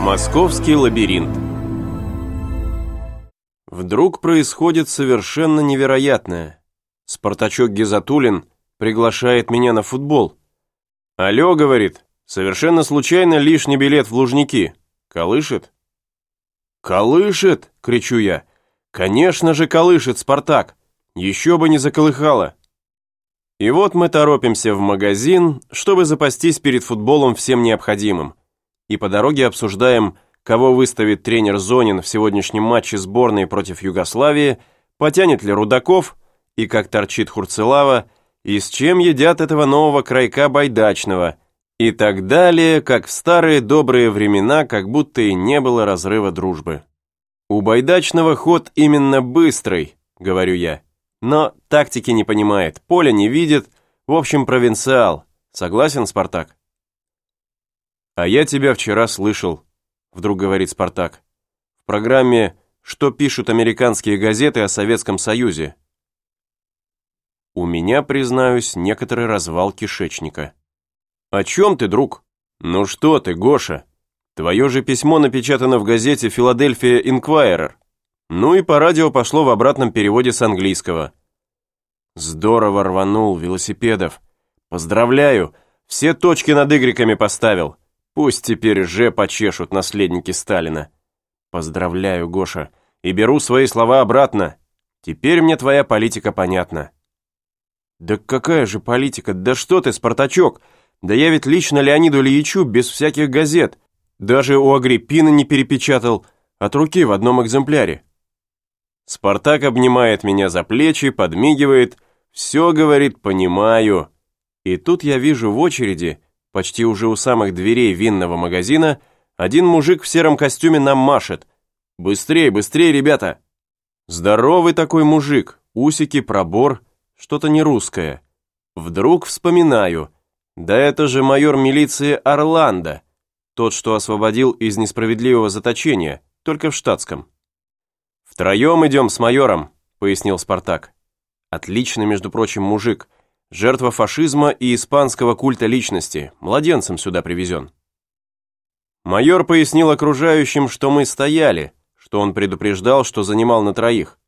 Московский лабиринт Вдруг происходит совершенно невероятное. Спартачок Гизатулин приглашает меня на футбол. «Алло», — говорит, — «совершенно случайно лишний билет в Лужники. Колышет?» «Колышет!» — кричу я. «Конечно же колышет, Спартак! Еще бы не заколыхало!» И вот мы торопимся в магазин, чтобы запастись перед футболом всем необходимым. И по дороге обсуждаем, кого выставит тренер Зонин в сегодняшнем матче сборной против Югославии, потянет ли Рудаков, и как торчит Хурцелава, и с чем едят этого нового крайка байдачного, и так далее, как в старые добрые времена, как будто и не было разрыва дружбы. «У байдачного ход именно быстрый», — говорю я. Но тактики не понимает, поля не видит, в общем, провинциал. Согласен, Спартак? А я тебя вчера слышал, вдруг говорит Спартак. В программе «Что пишут американские газеты о Советском Союзе?» У меня, признаюсь, некоторый развал кишечника. «О чем ты, друг?» «Ну что ты, Гоша? Твое же письмо напечатано в газете «Филадельфия Инквайрер». Ну и по радио пошло в обратном переводе с английского. Здорово рванул велосипедов. Поздравляю, все точки над игреками поставил. Пусть теперь же почешут наследники Сталина. Поздравляю, Гоша, и беру свои слова обратно. Теперь мне твоя политика понятна. Да какая же политика? Да что ты, Спартачок? Да я ведь лично Леониду Ильичу без всяких газет. Даже у Агриппина не перепечатал, от руки в одном экземпляре. Спартак обнимает меня за плечи, подмигивает. Все, говорит, понимаю. И тут я вижу в очереди, почти уже у самых дверей винного магазина, один мужик в сером костюме нам машет. «Быстрее, быстрее, ребята!» Здоровый такой мужик, усики, пробор, что-то не русское. Вдруг вспоминаю. Да это же майор милиции Орландо, тот, что освободил из несправедливого заточения, только в штатском. «Втроем идем с майором», — пояснил Спартак. «Отличный, между прочим, мужик. Жертва фашизма и испанского культа личности. Младенцем сюда привезен». Майор пояснил окружающим, что мы стояли, что он предупреждал, что занимал на троих.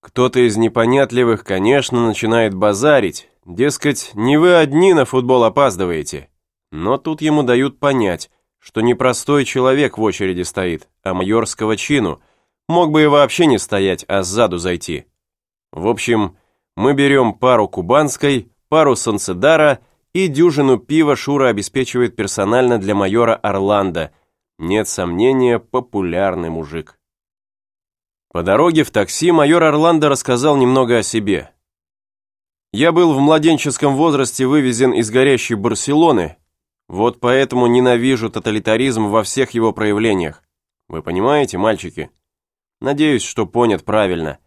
Кто-то из непонятливых, конечно, начинает базарить, дескать, не вы одни на футбол опаздываете. Но тут ему дают понять, что не простой человек в очереди стоит, а майорского чину — Мог бы и вообще не стоять, а сзаду зайти. В общем, мы берем пару кубанской, пару санцедара и дюжину пива Шура обеспечивает персонально для майора Орландо. Нет сомнения, популярный мужик. По дороге в такси майор Орландо рассказал немного о себе. «Я был в младенческом возрасте вывезен из горящей Барселоны, вот поэтому ненавижу тоталитаризм во всех его проявлениях. Вы понимаете, мальчики?» Надеюсь, что понят правильно.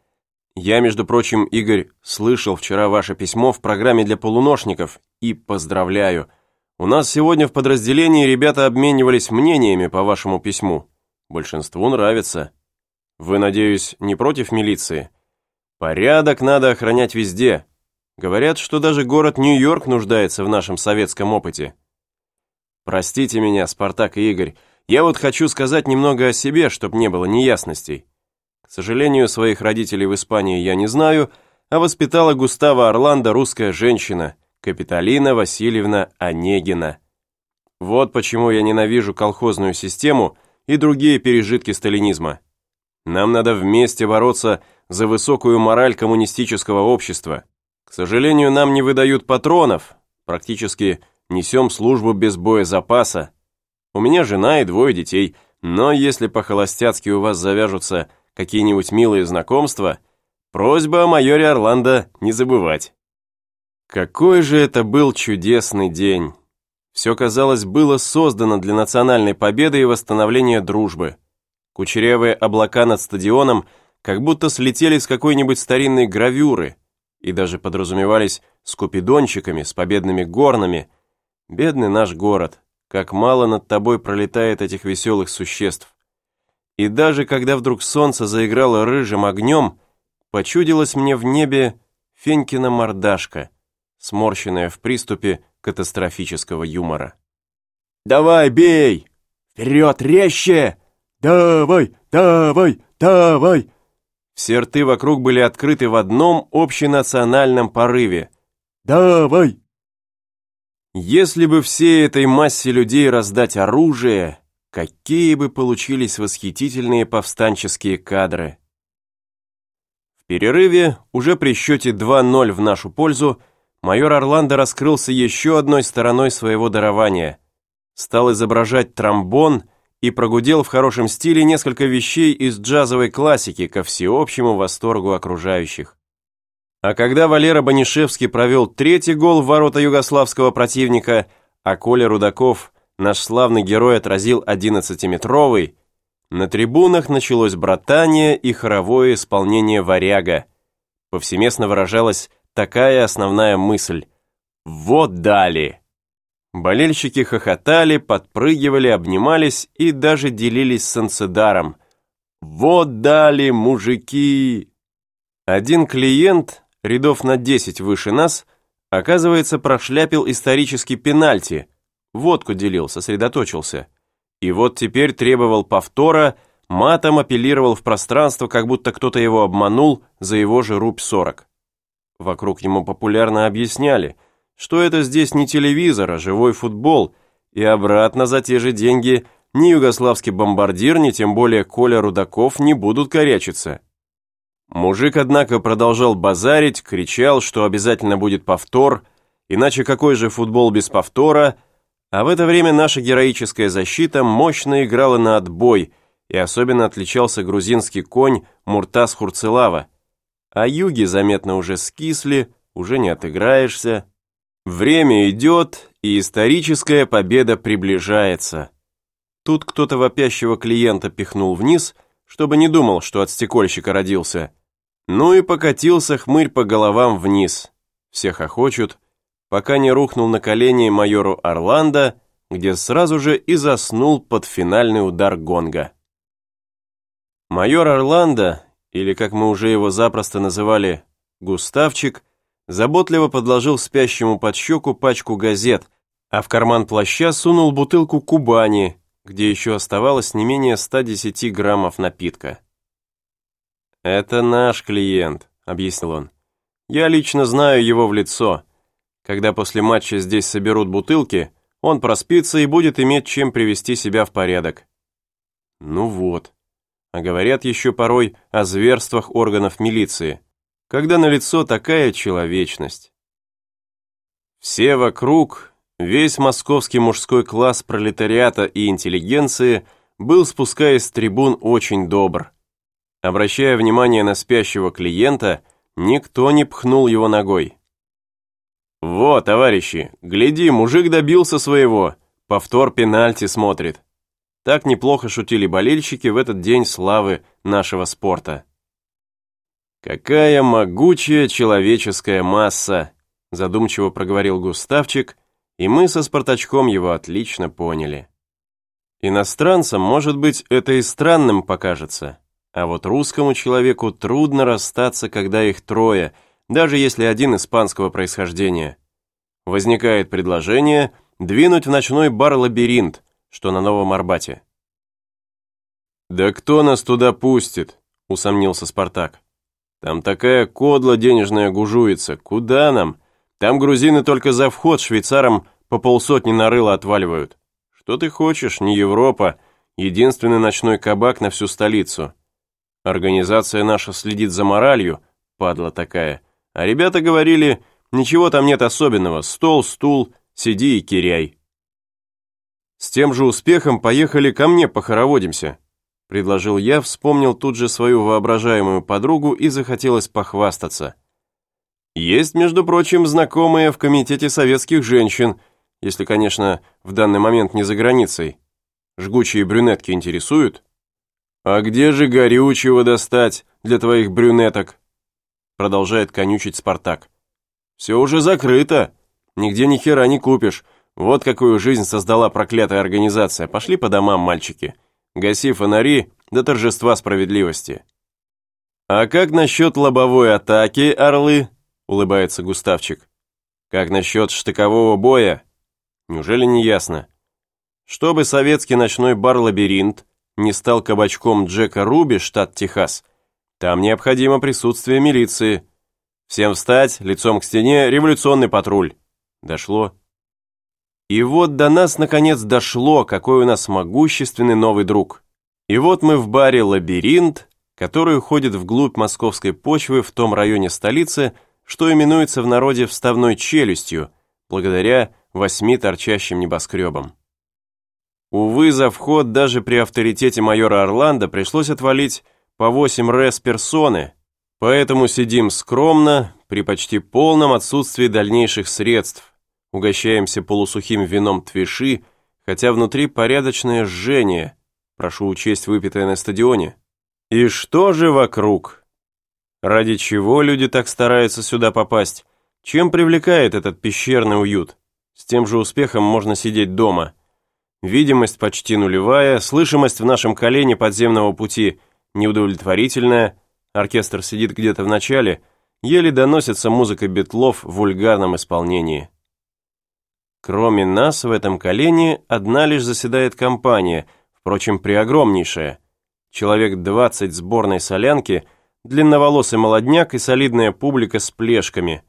Я, между прочим, Игорь, слышал вчера ваше письмо в программе для полуношников и поздравляю. У нас сегодня в подразделении ребята обменивались мнениями по вашему письму. Большинству нравится. Вы, надеюсь, не против милиции? Порядок надо охранять везде. Говорят, что даже город Нью-Йорк нуждается в нашем советском опыте. Простите меня, Спартак и Игорь, я вот хочу сказать немного о себе, чтобы не было неясностей. К сожалению, своих родителей в Испании я не знаю, а воспитала Густава Орландо русская женщина, Капитолина Васильевна Онегина. Вот почему я ненавижу колхозную систему и другие пережитки сталинизма. Нам надо вместе бороться за высокую мораль коммунистического общества. К сожалению, нам не выдают патронов, практически несем службу без боезапаса. У меня жена и двое детей, но если по-холостяцки у вас завяжутся какие-нибудь милые знакомства, просьба о майоре Орландо не забывать. Какой же это был чудесный день! Все, казалось, было создано для национальной победы и восстановления дружбы. Кучерявые облака над стадионом как будто слетели с какой-нибудь старинной гравюры и даже подразумевались с купидончиками, с победными горнами. Бедный наш город, как мало над тобой пролетает этих веселых существ. И даже когда вдруг солнце заиграло рыжим огнем, почудилась мне в небе Фенькина мордашка, сморщенная в приступе катастрофического юмора. «Давай, бей! Вперед, резче! Давай, давай, давай!» Все рты вокруг были открыты в одном общенациональном порыве. «Давай!» Если бы всей этой массе людей раздать оружие, какие бы получились восхитительные повстанческие кадры. В перерыве, уже при счете 2-0 в нашу пользу, майор Орландо раскрылся еще одной стороной своего дарования. Стал изображать тромбон и прогудел в хорошем стиле несколько вещей из джазовой классики ко всеобщему восторгу окружающих. А когда Валера Банишевский провел третий гол в ворота югославского противника, а Коля Рудаков, наш славный герой, отразил 11-метровый, на трибунах началось братание и хоровое исполнение варяга. Повсеместно выражалась такая основная мысль «Вот дали!». Болельщики хохотали, подпрыгивали, обнимались и даже делились санцедаром. «Вот дали, мужики!» Один клиент, рядов на 10 выше нас, оказывается, прошляпил исторический пенальти, водку делил, сосредоточился. И вот теперь требовал повтора, матом апеллировал в пространство, как будто кто-то его обманул за его же рубь 40. Вокруг ему популярно объясняли, что это здесь не телевизор, а живой футбол, и обратно за те же деньги ни югославский бомбардир, ни тем более Коля Рудаков не будут корячиться. Мужик, однако, продолжал базарить, кричал, что обязательно будет повтор, иначе какой же футбол без повтора, а в это время наша героическая защита мощно играла на отбой, и особенно отличался грузинский конь Муртаз Хурцелава. А юги заметно уже скисли, уже не отыграешься. Время идет, и историческая победа приближается. Тут кто-то вопящего клиента пихнул вниз – чтобы не думал, что от стекольщика родился. Ну и покатился хмырь по головам вниз. Всех охочут, пока не рухнул на колени майору Орландо, где сразу же и заснул под финальный удар гонга. Майор Орландо, или как мы уже его запросто называли, Густавчик, заботливо подложил спящему под щеку пачку газет, а в карман плаща сунул бутылку Кубани, где еще оставалось не менее 110 граммов напитка. «Это наш клиент», — объяснил он. «Я лично знаю его в лицо. Когда после матча здесь соберут бутылки, он проспится и будет иметь чем привести себя в порядок». Ну вот. А говорят еще порой о зверствах органов милиции, когда на лицо такая человечность. Все вокруг, Весь московский мужской класс пролетариата и интеллигенции был, спускаясь с трибун, очень добр. Обращая внимание на спящего клиента, никто не пхнул его ногой. «Вот, товарищи, гляди, мужик добился своего, повтор пенальти смотрит». Так неплохо шутили болельщики в этот день славы нашего спорта. «Какая могучая человеческая масса!» задумчиво проговорил Густавчик – и мы со Спартачком его отлично поняли. Иностранцам, может быть, это и странным покажется, а вот русскому человеку трудно расстаться, когда их трое, даже если один испанского происхождения. Возникает предложение двинуть в ночной бар «Лабиринт», что на Новом Арбате. «Да кто нас туда пустит?» — усомнился Спартак. «Там такая кодла денежная гужуется, куда нам?» Там грузины только за вход швейцарам по полсотни на рыло отваливают. Что ты хочешь, не Европа, единственный ночной кабак на всю столицу. Организация наша следит за моралью, падла такая. А ребята говорили, ничего там нет особенного, стол, стул, сиди и киряй. С тем же успехом поехали ко мне похороводимся, предложил я, вспомнил тут же свою воображаемую подругу и захотелось похвастаться. Есть, между прочим, знакомые в Комитете советских женщин, если, конечно, в данный момент не за границей. Жгучие брюнетки интересуют? А где же горючего достать для твоих брюнеток? Продолжает конючить Спартак. Все уже закрыто. Нигде ни хера не купишь. Вот какую жизнь создала проклятая организация. Пошли по домам, мальчики. Гаси фонари до торжества справедливости. А как насчет лобовой атаки, орлы? улыбается Густавчик. Как насчет штыкового боя? Неужели не ясно? Чтобы советский ночной бар «Лабиринт» не стал кабачком Джека Руби, штат Техас, там необходимо присутствие милиции. Всем встать, лицом к стене, революционный патруль. Дошло. И вот до нас наконец дошло, какой у нас могущественный новый друг. И вот мы в баре «Лабиринт», который уходит вглубь московской почвы в том районе столицы, что именуется в народе вставной челюстью, благодаря восьми торчащим небоскребам. Увы, за вход даже при авторитете майора Орландо пришлось отвалить по 8 РЭС персоны, поэтому сидим скромно, при почти полном отсутствии дальнейших средств, угощаемся полусухим вином твиши, хотя внутри порядочное жжение, прошу учесть выпитое на стадионе. И что же вокруг? Ради чего люди так стараются сюда попасть? Чем привлекает этот пещерный уют? С тем же успехом можно сидеть дома. Видимость почти нулевая, слышимость в нашем колене подземного пути неудовлетворительная, оркестр сидит где-то в начале, еле доносится музыка битлов в вульгарном исполнении. Кроме нас в этом колене одна лишь заседает компания, впрочем, преогромнейшая. Человек 20 сборной солянки, длинноволосый молодняк и солидная публика с плешками.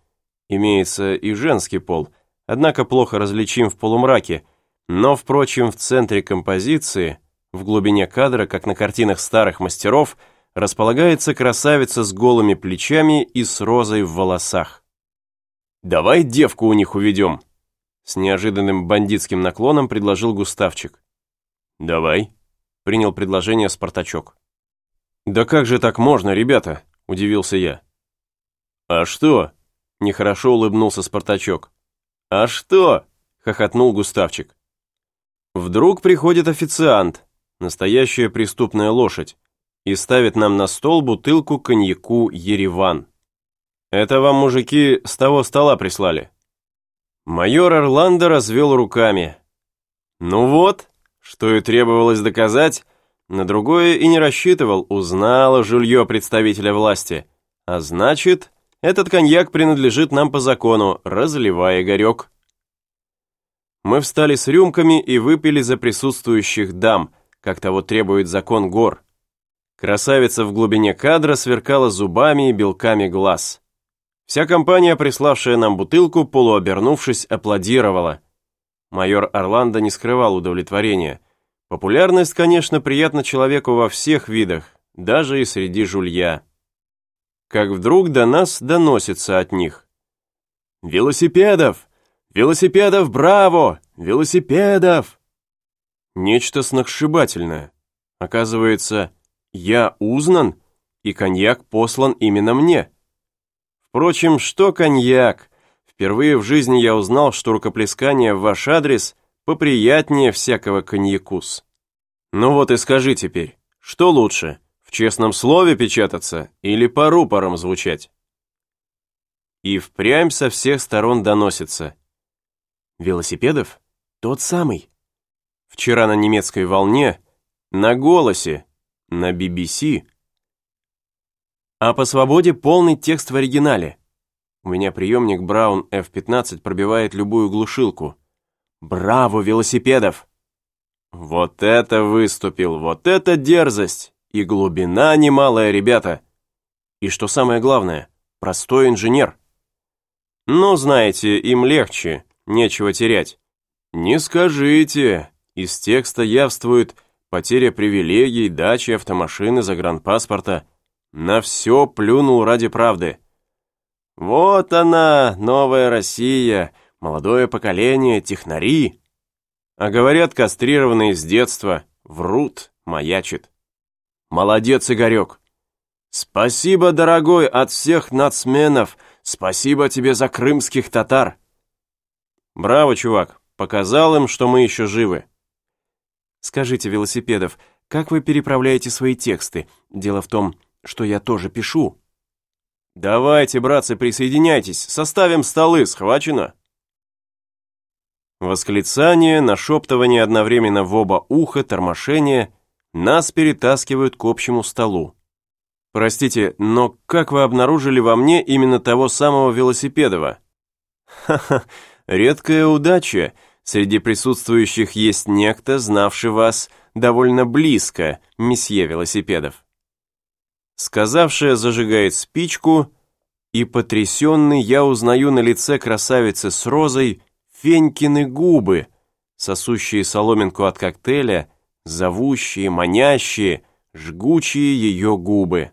Имеется и женский пол, однако плохо различим в полумраке, но, впрочем, в центре композиции, в глубине кадра, как на картинах старых мастеров, располагается красавица с голыми плечами и с розой в волосах. «Давай девку у них уведем», с неожиданным бандитским наклоном предложил Густавчик. «Давай», — принял предложение Спартачок. «Да как же так можно, ребята?» — удивился я. «А что?» — нехорошо улыбнулся Спартачок. «А что?» — хохотнул Густавчик. Вдруг приходит официант, настоящая преступная лошадь, и ставит нам на стол бутылку коньяку «Ереван». «Это вам, мужики, с того стола прислали?» Майор Орландо развел руками. Ну вот, что и требовалось доказать, на другое и не рассчитывал, узнало жулье представителя власти. А значит, этот коньяк принадлежит нам по закону, разливая горек. Мы встали с рюмками и выпили за присутствующих дам, как того требует закон гор. Красавица в глубине кадра сверкала зубами и белками глаз. Вся компания, приславшая нам бутылку, полуобернувшись, аплодировала. Майор Орландо не скрывал удовлетворения. Популярность, конечно, приятна человеку во всех видах, даже и среди жулья. Как вдруг до нас доносится от них. «Велосипедов! Велосипедов, браво! Велосипедов!» Нечто сногсшибательное. Оказывается, я узнан, и коньяк послан именно мне. Впрочем, что коньяк? Впервые в жизни я узнал, что рукоплескание в ваш адрес поприятнее всякого коньякус. Ну вот и скажи теперь, что лучше, в честном слове печататься или по рупорам звучать? И впрямь со всех сторон доносится. Велосипедов? Тот самый. Вчера на немецкой волне, на голосе, на BBC а по свободе полный текст в оригинале. У меня приемник Браун F15 пробивает любую глушилку. Браво, велосипедов! Вот это выступил, вот это дерзость! И глубина немалая, ребята! И что самое главное, простой инженер. Ну, знаете, им легче, нечего терять. Не скажите, из текста явствует потеря привилегий, дачи, автомашины, загранпаспорта – на все плюнул ради правды. Вот она, новая Россия, молодое поколение, технари. А говорят, кастрированные с детства, врут, маячит. Молодец, Игорек. Спасибо, дорогой, от всех нацменов, спасибо тебе за крымских татар. Браво, чувак, показал им, что мы еще живы. Скажите, Велосипедов, как вы переправляете свои тексты? Дело в том, что я тоже пишу. Давайте, братцы, присоединяйтесь, составим столы, схвачено. Восклицание, нашептывание одновременно в оба уха, тормошение нас перетаскивают к общему столу. Простите, но как вы обнаружили во мне именно того самого Велосипедова? Ха-ха, редкая удача. Среди присутствующих есть некто, знавший вас довольно близко, месье велосипедов. Сказавшая зажигает спичку, и потрясенный я узнаю на лице красавицы с розой Фенькины губы, сосущие соломинку от коктейля, зовущие, манящие, жгучие ее губы.